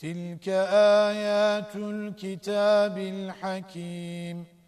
تلك آيات الكتاب الحكيم.